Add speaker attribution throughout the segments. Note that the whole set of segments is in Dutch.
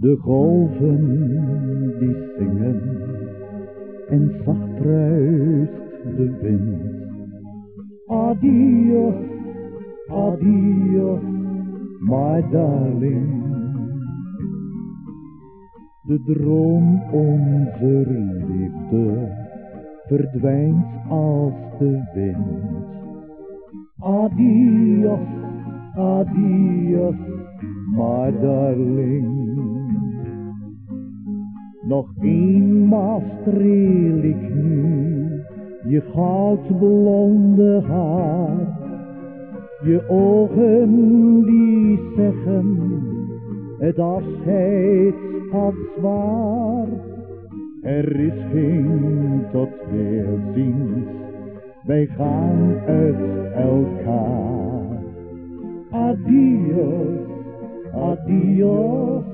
Speaker 1: De golven die zingen en zacht ruist de wind. Adios, adios, my darling. De droom onze liefde verdwijnt als de wind. Adios, adios, my darling. Nog eenmaal streel ik nu je goudblonde haar. Je ogen die zeggen, het afscheid had zwaar. Er is geen tot weerziens, wij gaan uit elkaar. Adios, adios,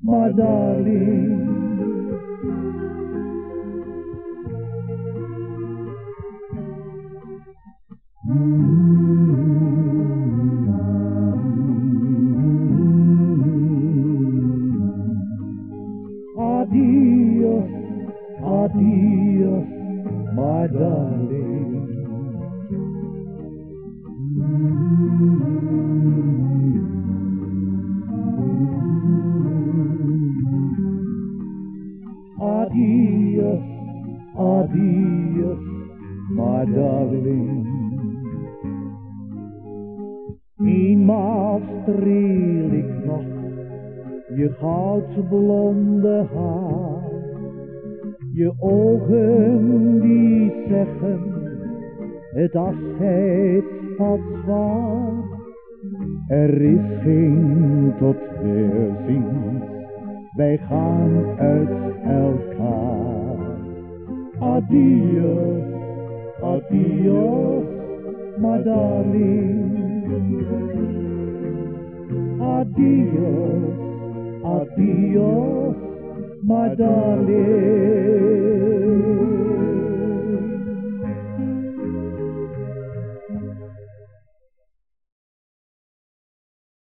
Speaker 1: my darling. Adios, adios, my darling. Adios, adios, my darling. Eenmaal streel ik nog je goudblonde haar. Je ogen die zeggen, het afscheid had zwaar. Er is geen tot weerziens, wij gaan uit elkaar. Adios, adios, my darling. Adios, adios, my darling.